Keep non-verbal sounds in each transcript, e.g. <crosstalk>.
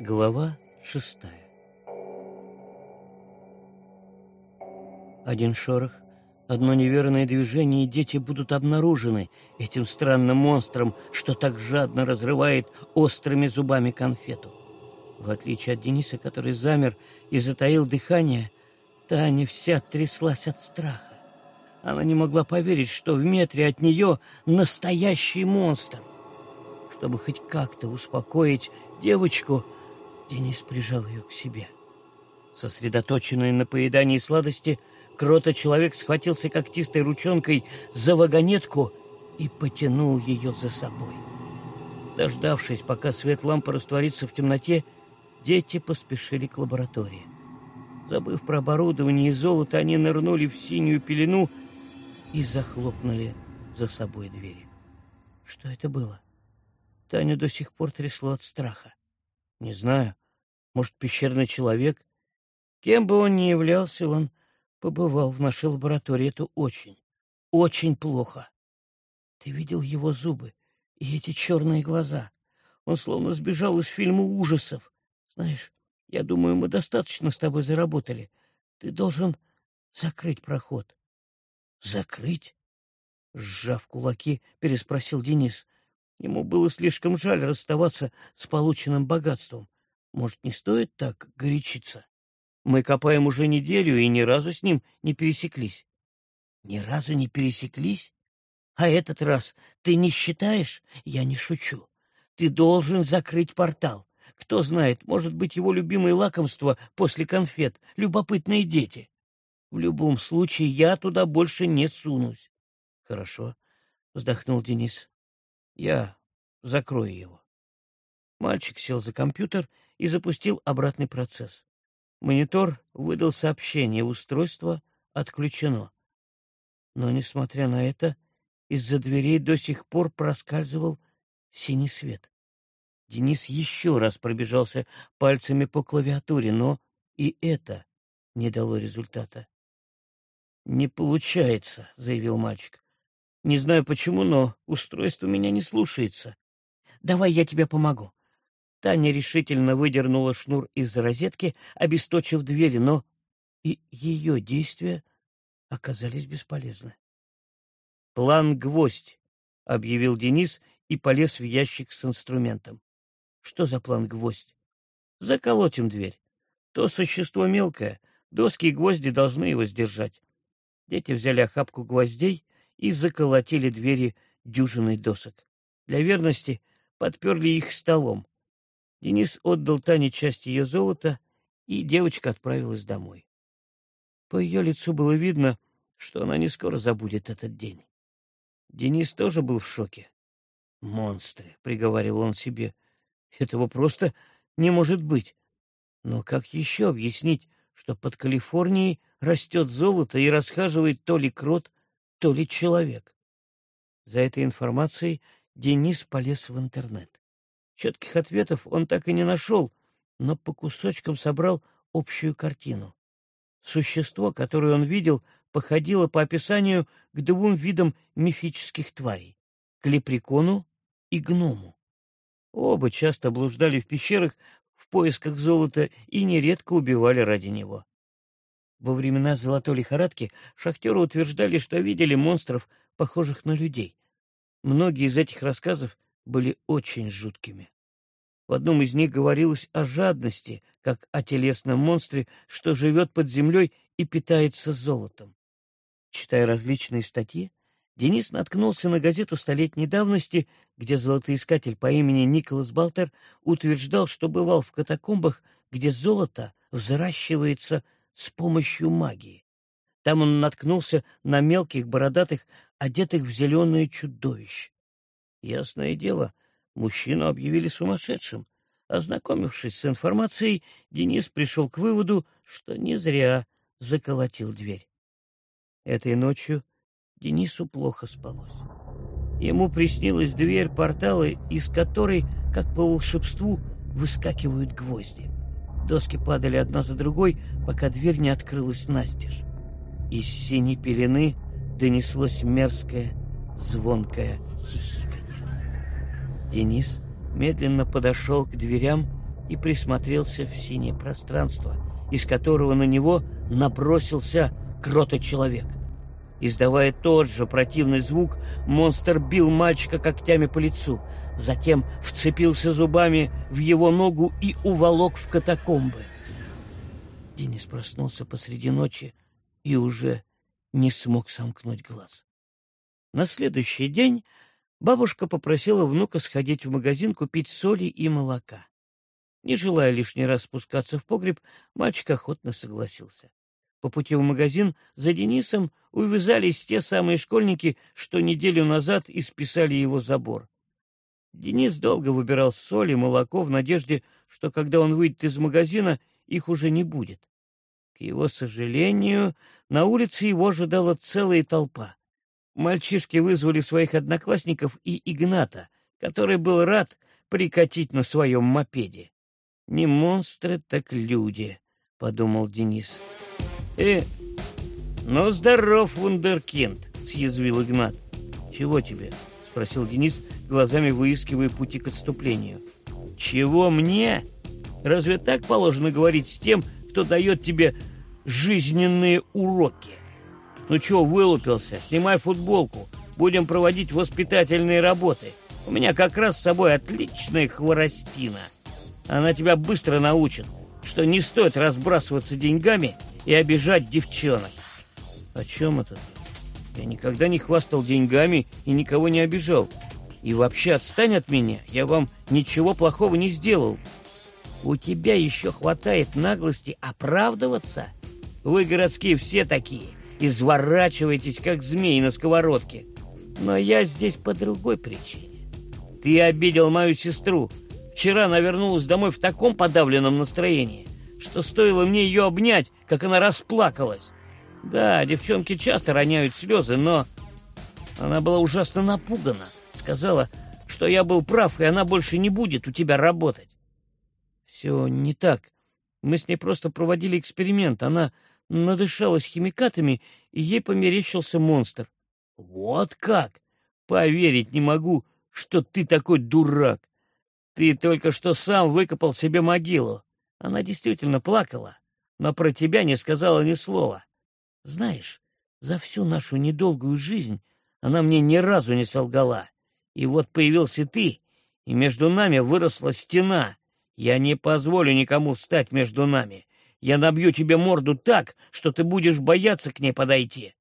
Глава шестая Один шорох, одно неверное движение, и дети будут обнаружены этим странным монстром, что так жадно разрывает острыми зубами конфету. В отличие от Дениса, который замер и затаил дыхание, Таня вся тряслась от страха. Она не могла поверить, что в метре от нее настоящий монстр. Чтобы хоть как-то успокоить девочку, Денис прижал ее к себе. Сосредоточенный на поедании сладости, Крота-человек схватился когтистой ручонкой за вагонетку и потянул ее за собой. Дождавшись, пока свет лампы растворится в темноте, дети поспешили к лаборатории. Забыв про оборудование и золото, они нырнули в синюю пелену и захлопнули за собой двери. Что это было? Таню до сих пор трясло от страха. Не знаю, может, пещерный человек? Кем бы он ни являлся, он побывал в нашей лаборатории. Это очень, очень плохо. Ты видел его зубы и эти черные глаза. Он словно сбежал из фильма ужасов. Знаешь, я думаю, мы достаточно с тобой заработали. Ты должен закрыть проход. Закрыть? Сжав кулаки, переспросил Денис. Ему было слишком жаль расставаться с полученным богатством. Может, не стоит так горячиться? Мы копаем уже неделю и ни разу с ним не пересеклись. Ни разу не пересеклись? А этот раз ты не считаешь? Я не шучу. Ты должен закрыть портал. Кто знает, может быть, его любимое лакомство после конфет — любопытные дети. В любом случае, я туда больше не сунусь. — Хорошо, — вздохнул Денис. — Я закрою его. Мальчик сел за компьютер и запустил обратный процесс. Монитор выдал сообщение, устройство отключено. Но, несмотря на это, из-за дверей до сих пор проскальзывал синий свет. Денис еще раз пробежался пальцами по клавиатуре, но и это не дало результата. «Не получается», — заявил мальчик. «Не знаю почему, но устройство меня не слушается. Давай я тебе помогу». Таня решительно выдернула шнур из розетки, обесточив двери, но и ее действия оказались бесполезны. «План «Гвоздь», — объявил Денис и полез в ящик с инструментом. «Что за план «Гвоздь»?» «Заколотим дверь. То существо мелкое, доски и гвозди должны его сдержать. Дети взяли охапку гвоздей и заколотили двери дюжиной досок. Для верности подперли их столом. Денис отдал Тане часть ее золота, и девочка отправилась домой. По ее лицу было видно, что она не скоро забудет этот день. Денис тоже был в шоке. «Монстры», — приговаривал он себе, — «этого просто не может быть». Но как еще объяснить, что под Калифорнией растет золото и расхаживает то ли крот, то ли человек. За этой информацией Денис полез в интернет. Четких ответов он так и не нашел, но по кусочкам собрал общую картину. Существо, которое он видел, походило по описанию к двум видам мифических тварей — к лепрекону и гному. Оба часто блуждали в пещерах в поисках золота и нередко убивали ради него. Во времена золотой лихорадки шахтеры утверждали, что видели монстров, похожих на людей. Многие из этих рассказов были очень жуткими. В одном из них говорилось о жадности, как о телесном монстре, что живет под землей и питается золотом. Читая различные статьи, Денис наткнулся на газету столетней давности, где золотоискатель по имени Николас Балтер утверждал, что бывал в катакомбах, где золото взращивается с помощью магии. Там он наткнулся на мелких бородатых, одетых в зеленые чудовищ. Ясное дело, мужчину объявили сумасшедшим. Ознакомившись с информацией, Денис пришел к выводу, что не зря заколотил дверь. Этой ночью Денису плохо спалось. Ему приснилась дверь портала, из которой, как по волшебству, выскакивают гвозди. Доски падали одна за другой, пока дверь не открылась настежь. Из синей пелены донеслось мерзкое, звонкое хихиканье. Денис медленно подошел к дверям и присмотрелся в синее пространство, из которого на него набросился крота человек. Издавая тот же противный звук, монстр бил мальчика когтями по лицу, затем вцепился зубами в его ногу и уволок в катакомбы. Денис проснулся посреди ночи и уже не смог сомкнуть глаз. На следующий день бабушка попросила внука сходить в магазин купить соли и молока. Не желая лишний раз спускаться в погреб, мальчик охотно согласился. По пути в магазин за Денисом увязались те самые школьники, что неделю назад исписали его забор. Денис долго выбирал соль и молоко в надежде, что когда он выйдет из магазина, их уже не будет. К его сожалению, на улице его ожидала целая толпа. Мальчишки вызвали своих одноклассников и Игната, который был рад прикатить на своем мопеде. «Не монстры, так люди», — подумал Денис. «Э, ну здоров, вундеркинд», — съязвил Игнат. «Чего тебе?» — спросил Денис, глазами выискивая пути к отступлению. «Чего мне? Разве так положено говорить с тем, кто дает тебе жизненные уроки? Ну чего вылупился? Снимай футболку. Будем проводить воспитательные работы. У меня как раз с собой отличная хворостина. Она тебя быстро научит, что не стоит разбрасываться деньгами и обижать девчонок. О чем это Я никогда не хвастал деньгами и никого не обижал. И вообще отстань от меня, я вам ничего плохого не сделал. У тебя еще хватает наглости оправдываться? Вы, городские, все такие. Изворачиваетесь, как змеи на сковородке. Но я здесь по другой причине. Ты обидел мою сестру. Вчера она вернулась домой в таком подавленном настроении, что стоило мне ее обнять, как она расплакалась. Да, девчонки часто роняют слезы, но... Она была ужасно напугана. Сказала, что я был прав, и она больше не будет у тебя работать. Все не так. Мы с ней просто проводили эксперимент. Она надышалась химикатами, и ей померещился монстр. Вот как! Поверить не могу, что ты такой дурак. Ты только что сам выкопал себе могилу. Она действительно плакала, но про тебя не сказала ни слова. Знаешь, за всю нашу недолгую жизнь она мне ни разу не солгала. И вот появился ты, и между нами выросла стена. Я не позволю никому встать между нами. Я набью тебе морду так, что ты будешь бояться к ней подойти.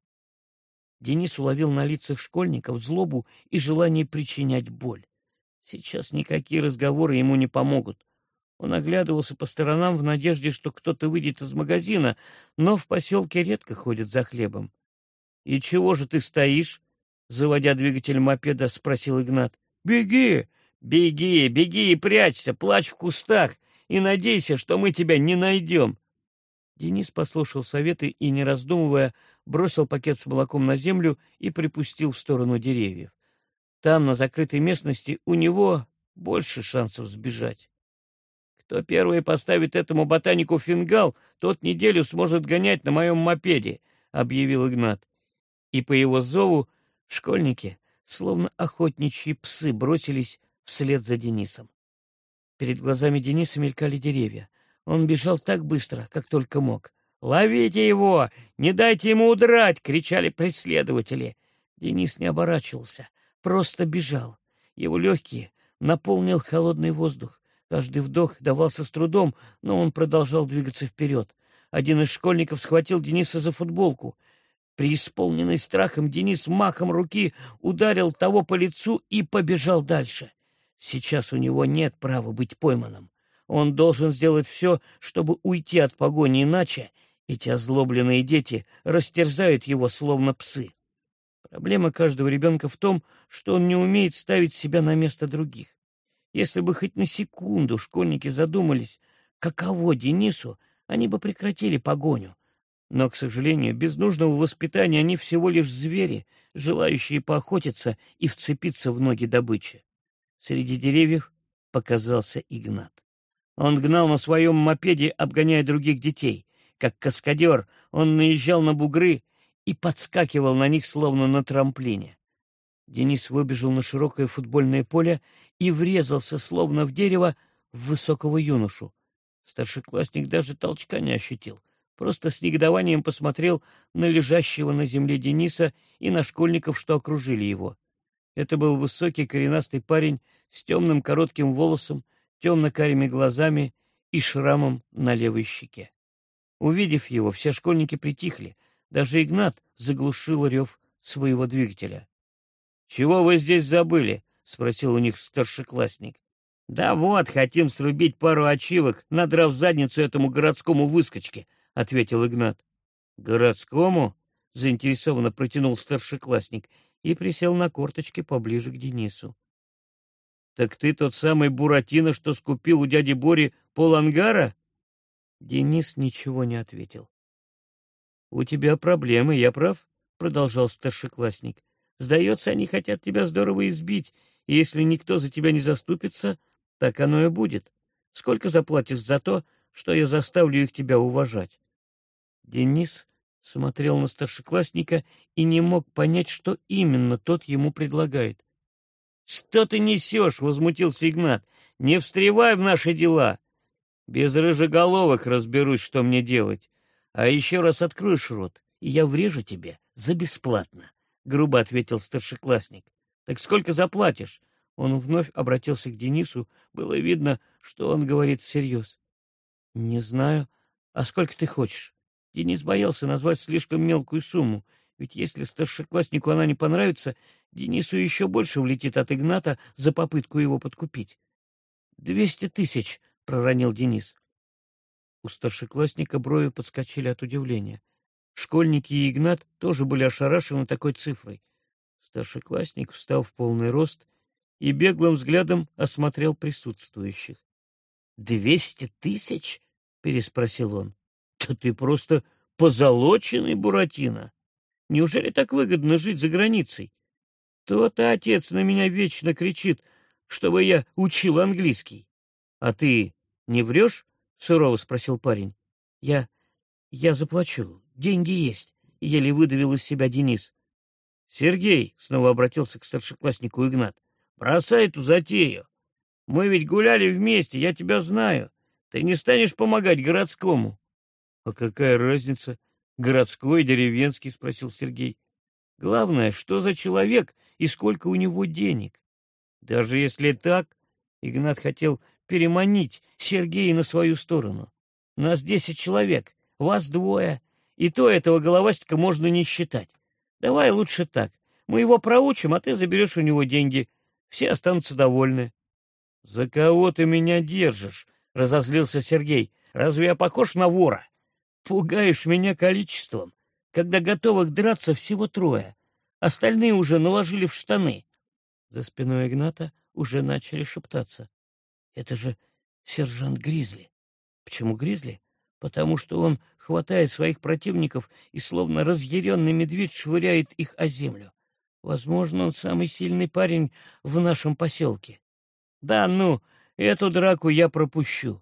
Денис уловил на лицах школьников злобу и желание причинять боль. Сейчас никакие разговоры ему не помогут. Он оглядывался по сторонам в надежде, что кто-то выйдет из магазина, но в поселке редко ходят за хлебом. — И чего же ты стоишь? — заводя двигатель мопеда, спросил Игнат. — Беги! Беги, беги и прячься, плачь в кустах и надейся, что мы тебя не найдем. Денис послушал советы и, не раздумывая, бросил пакет с молоком на землю и припустил в сторону деревьев. Там, на закрытой местности, у него больше шансов сбежать. Кто первый поставит этому ботанику фингал, тот неделю сможет гонять на моем мопеде, — объявил Игнат. И по его зову школьники, словно охотничьи псы, бросились вслед за Денисом. Перед глазами Дениса мелькали деревья. Он бежал так быстро, как только мог. «Ловите его! Не дайте ему удрать!» — кричали преследователи. Денис не оборачивался, просто бежал. Его легкие наполнил холодный воздух. Каждый вдох давался с трудом, но он продолжал двигаться вперед. Один из школьников схватил Дениса за футболку. Преисполненный страхом, Денис махом руки ударил того по лицу и побежал дальше. Сейчас у него нет права быть пойманным. Он должен сделать все, чтобы уйти от погони, иначе эти озлобленные дети растерзают его, словно псы. Проблема каждого ребенка в том, что он не умеет ставить себя на место других. Если бы хоть на секунду школьники задумались, каково Денису, они бы прекратили погоню. Но, к сожалению, без нужного воспитания они всего лишь звери, желающие поохотиться и вцепиться в ноги добычи. Среди деревьев показался Игнат. Он гнал на своем мопеде, обгоняя других детей. Как каскадер, он наезжал на бугры и подскакивал на них, словно на трамплине. Денис выбежал на широкое футбольное поле и врезался, словно в дерево, в высокого юношу. Старшеклассник даже толчка не ощутил, просто с негодованием посмотрел на лежащего на земле Дениса и на школьников, что окружили его. Это был высокий коренастый парень с темным коротким волосом, темно-карими глазами и шрамом на левой щеке. Увидев его, все школьники притихли, даже Игнат заглушил рев своего двигателя. — Чего вы здесь забыли? — спросил у них старшеклассник. — Да вот, хотим срубить пару ачивок, надрав задницу этому городскому выскочке, — ответил Игнат. — Городскому? — заинтересованно протянул старшеклассник и присел на корточки поближе к Денису. — Так ты тот самый Буратино, что скупил у дяди Бори пол ангара? Денис ничего не ответил. — У тебя проблемы, я прав? — продолжал старшеклассник. — Сдается, они хотят тебя здорово избить, и если никто за тебя не заступится, так оно и будет. Сколько заплатишь за то, что я заставлю их тебя уважать? Денис смотрел на старшеклассника и не мог понять, что именно тот ему предлагает. — Что ты несешь? — возмутился Игнат. — Не встревай в наши дела. Без рыжеголовок разберусь, что мне делать. А еще раз откроешь рот, и я врежу тебе за бесплатно, — грубо ответил старшеклассник. — Так сколько заплатишь? Он вновь обратился к Денису. Было видно, что он говорит всерьез. — Не знаю. А сколько ты хочешь? Денис боялся назвать слишком мелкую сумму, ведь если старшекласснику она не понравится, Денису еще больше влетит от Игната за попытку его подкупить. — Двести тысяч, — проронил Денис. У старшеклассника брови подскочили от удивления. Школьники и Игнат тоже были ошарашены такой цифрой. Старшеклассник встал в полный рост и беглым взглядом осмотрел присутствующих. — Двести тысяч? — переспросил он. — Да ты просто позолоченный, Буратино! Неужели так выгодно жить за границей? То-то отец на меня вечно кричит, чтобы я учил английский. А ты не врешь? — сурово спросил парень. — Я... я заплачу. Деньги есть, — еле выдавил из себя Денис. — Сергей, — снова обратился к старшекласснику Игнат, — бросай эту затею. Мы ведь гуляли вместе, я тебя знаю. Ты не станешь помогать городскому. — А какая разница, городской, деревенский? — спросил Сергей. — Главное, что за человек и сколько у него денег. Даже если так, Игнат хотел переманить Сергея на свою сторону. Нас десять человек, вас двое, и то этого головастика можно не считать. Давай лучше так. Мы его проучим, а ты заберешь у него деньги. Все останутся довольны. — За кого ты меня держишь? — разозлился Сергей. — Разве я похож на вора? Пугаешь меня количеством, когда готовых драться всего трое. Остальные уже наложили в штаны. За спиной Игната уже начали шептаться. Это же сержант Гризли. Почему Гризли? Потому что он хватает своих противников и словно разъяренный медведь швыряет их о землю. Возможно, он самый сильный парень в нашем поселке. Да ну, эту драку я пропущу.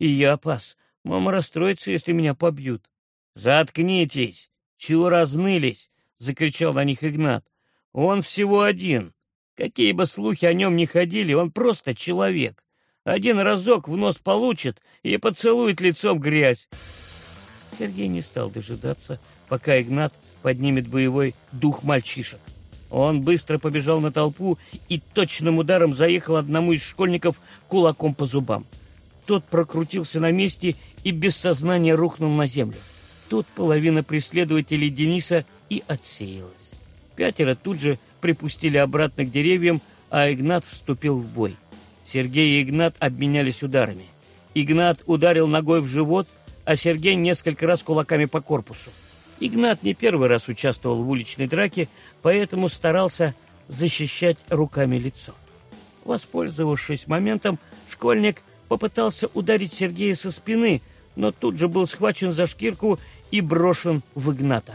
И я пас. Мама расстроится, если меня побьют. Заткнитесь! Чего разнылись? — закричал на них Игнат. Он всего один. Какие бы слухи о нем ни ходили, он просто человек. Один разок в нос получит и поцелует лицом грязь. Сергей не стал дожидаться, пока Игнат поднимет боевой дух мальчишек. Он быстро побежал на толпу и точным ударом заехал одному из школьников кулаком по зубам. Тот прокрутился на месте и без сознания рухнул на землю. Тут половина преследователей Дениса и отсеялась. Пятеро тут же припустили обратно к деревьям, а Игнат вступил в бой. Сергей и Игнат обменялись ударами. Игнат ударил ногой в живот, а Сергей несколько раз кулаками по корпусу. Игнат не первый раз участвовал в уличной драке, поэтому старался защищать руками лицо. Воспользовавшись моментом, школьник попытался ударить Сергея со спины, но тут же был схвачен за шкирку и брошен в Игната.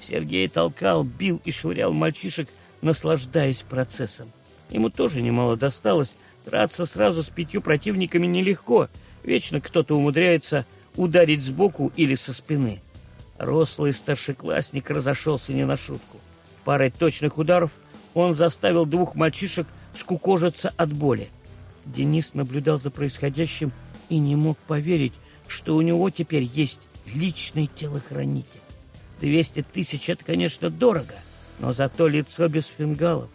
Сергей толкал, бил и швырял мальчишек, наслаждаясь процессом. Ему тоже немало досталось. Драться сразу с пятью противниками нелегко. Вечно кто-то умудряется ударить сбоку или со спины. Рослый старшеклассник разошелся не на шутку. Парой точных ударов он заставил двух мальчишек скукожиться от боли. Денис наблюдал за происходящим и не мог поверить, что у него теперь есть личный телохранитель. Двести тысяч — это, конечно, дорого, но зато лицо без фингалов.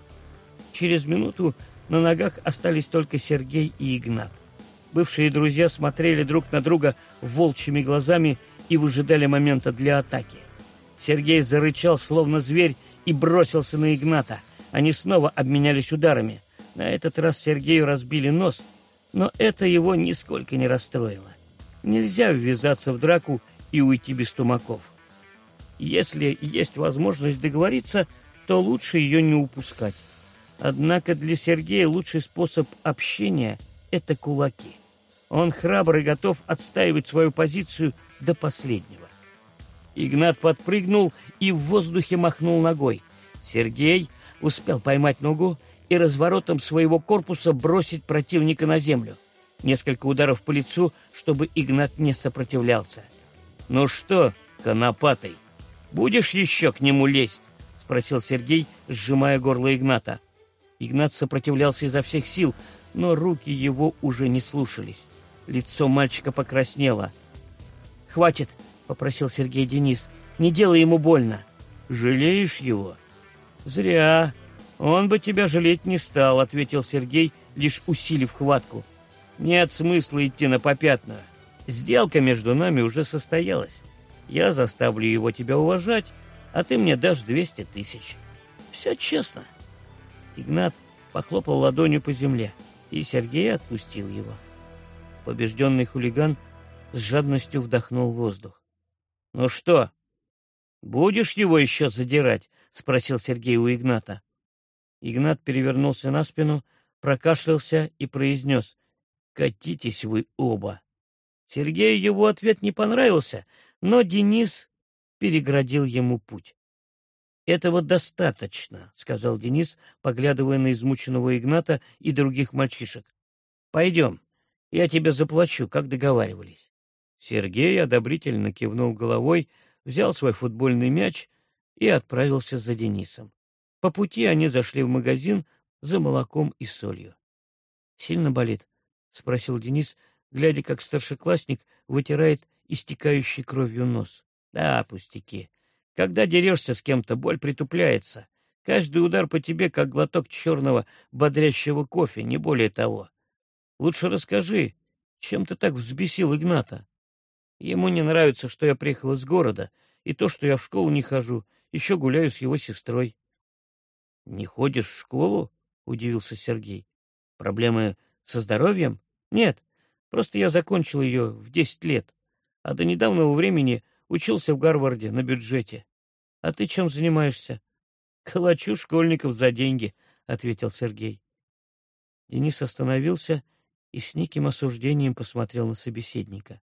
Через минуту на ногах остались только Сергей и Игнат. Бывшие друзья смотрели друг на друга волчьими глазами и выжидали момента для атаки. Сергей зарычал, словно зверь, и бросился на Игната. Они снова обменялись ударами. На этот раз Сергею разбили нос, но это его нисколько не расстроило. Нельзя ввязаться в драку и уйти без тумаков. Если есть возможность договориться, то лучше ее не упускать. Однако для Сергея лучший способ общения — это кулаки. Он храбр и готов отстаивать свою позицию до последнего. Игнат подпрыгнул и в воздухе махнул ногой. Сергей успел поймать ногу и разворотом своего корпуса бросить противника на землю. Несколько ударов по лицу, чтобы Игнат не сопротивлялся. «Ну что, конопатый, будешь еще к нему лезть?» — спросил Сергей, сжимая горло Игната. Игнат сопротивлялся изо всех сил, но руки его уже не слушались. Лицо мальчика покраснело. «Хватит!» — попросил Сергей Денис. «Не делай ему больно!» «Жалеешь его?» «Зря. Он бы тебя жалеть не стал», — ответил Сергей, лишь усилив хватку. «Нет смысла идти на попятную. Сделка между нами уже состоялась. Я заставлю его тебя уважать, а ты мне дашь двести тысяч. Все честно». Игнат похлопал ладонью по земле, и Сергей отпустил его. Побежденный хулиган с жадностью вдохнул воздух. — Ну что, будешь его еще задирать? — спросил Сергей у Игната. Игнат перевернулся на спину, прокашлялся и произнес. — Катитесь вы оба. Сергею его ответ не понравился, но Денис переградил ему путь. «Этого достаточно», — сказал Денис, поглядывая на измученного Игната и других мальчишек. «Пойдем, я тебе заплачу, как договаривались». Сергей одобрительно кивнул головой, взял свой футбольный мяч и отправился за Денисом. По пути они зашли в магазин за молоком и солью. «Сильно болит?» — спросил Денис, глядя, как старшеклассник вытирает истекающий кровью нос. «Да, пустяки. Когда дерешься с кем-то, боль притупляется. Каждый удар по тебе, как глоток черного бодрящего кофе, не более того. Лучше расскажи, чем ты так взбесил Игната? Ему не нравится, что я приехал из города, и то, что я в школу не хожу, еще гуляю с его сестрой. — Не ходишь в школу? — удивился Сергей. — Проблемы со здоровьем? Нет, просто я закончил ее в десять лет, а до недавнего времени Учился в Гарварде на бюджете. А ты чем занимаешься? <laughs> Калачу школьников за деньги, ответил Сергей. Денис остановился и с неким осуждением посмотрел на собеседника.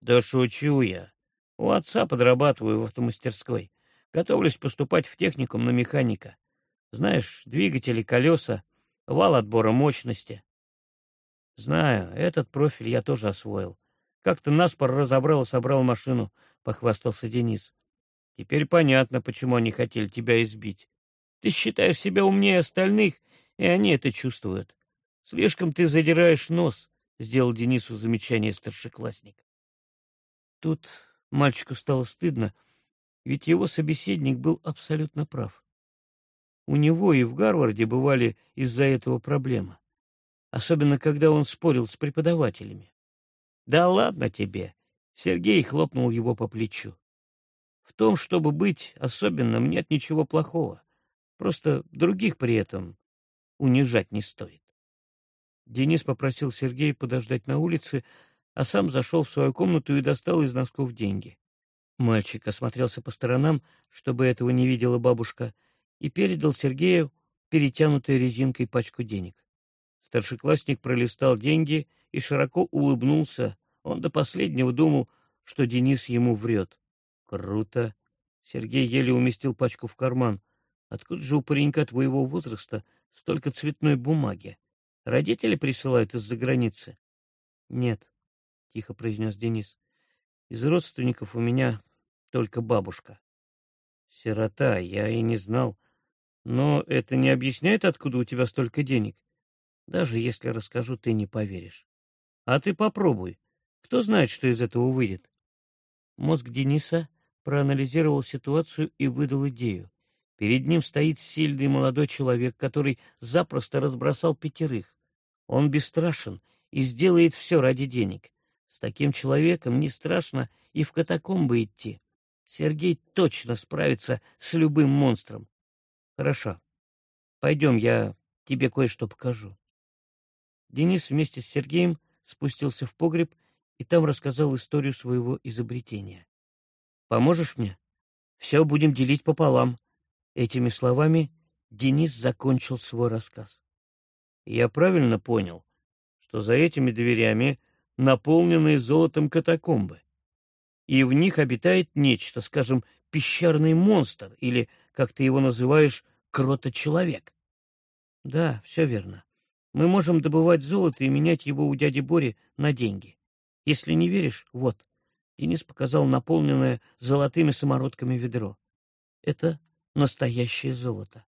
Да шучу я. У отца подрабатываю в автомастерской. Готовлюсь поступать в техникум на механика. Знаешь, двигатели, колеса, вал отбора мощности. Знаю, этот профиль я тоже освоил. Как-то наспор разобрал и собрал машину — похвастался Денис. — Теперь понятно, почему они хотели тебя избить. Ты считаешь себя умнее остальных, и они это чувствуют. Слишком ты задираешь нос, — сделал Денису замечание старшеклассник. Тут мальчику стало стыдно, ведь его собеседник был абсолютно прав. У него и в Гарварде бывали из-за этого проблемы, особенно когда он спорил с преподавателями. — Да ладно тебе, Сергей хлопнул его по плечу. В том, чтобы быть особенным, нет ничего плохого. Просто других при этом унижать не стоит. Денис попросил Сергея подождать на улице, а сам зашел в свою комнату и достал из носков деньги. Мальчик осмотрелся по сторонам, чтобы этого не видела бабушка, и передал Сергею перетянутой резинкой пачку денег. Старшеклассник пролистал деньги и широко улыбнулся, он до последнего думал, что Денис ему врет. Круто. Сергей еле уместил пачку в карман. Откуда же у паренька твоего возраста столько цветной бумаги? Родители присылают из-за границы? Нет, тихо произнес Денис. Из родственников у меня только бабушка. Сирота, я и не знал. Но это не объясняет, откуда у тебя столько денег. Даже если расскажу, ты не поверишь. А ты попробуй. Кто знает, что из этого выйдет. Мозг Дениса проанализировал ситуацию и выдал идею. Перед ним стоит сильный молодой человек, который запросто разбросал пятерых. Он бесстрашен и сделает все ради денег. С таким человеком не страшно и в катакомбы идти. Сергей точно справится с любым монстром. Хорошо. Пойдем, я тебе кое-что покажу. Денис вместе с Сергеем спустился в погреб и там рассказал историю своего изобретения. «Поможешь мне? Все будем делить пополам». Этими словами Денис закончил свой рассказ. «Я правильно понял, что за этими дверями наполненные золотом катакомбы, и в них обитает нечто, скажем, пещерный монстр или, как ты его называешь, кроточеловек?» «Да, все верно. Мы можем добывать золото и менять его у дяди Бори на деньги. Если не веришь, вот. Денис показал наполненное золотыми самородками ведро. Это настоящее золото.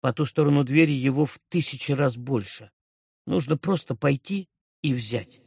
По ту сторону двери его в тысячи раз больше. Нужно просто пойти и взять.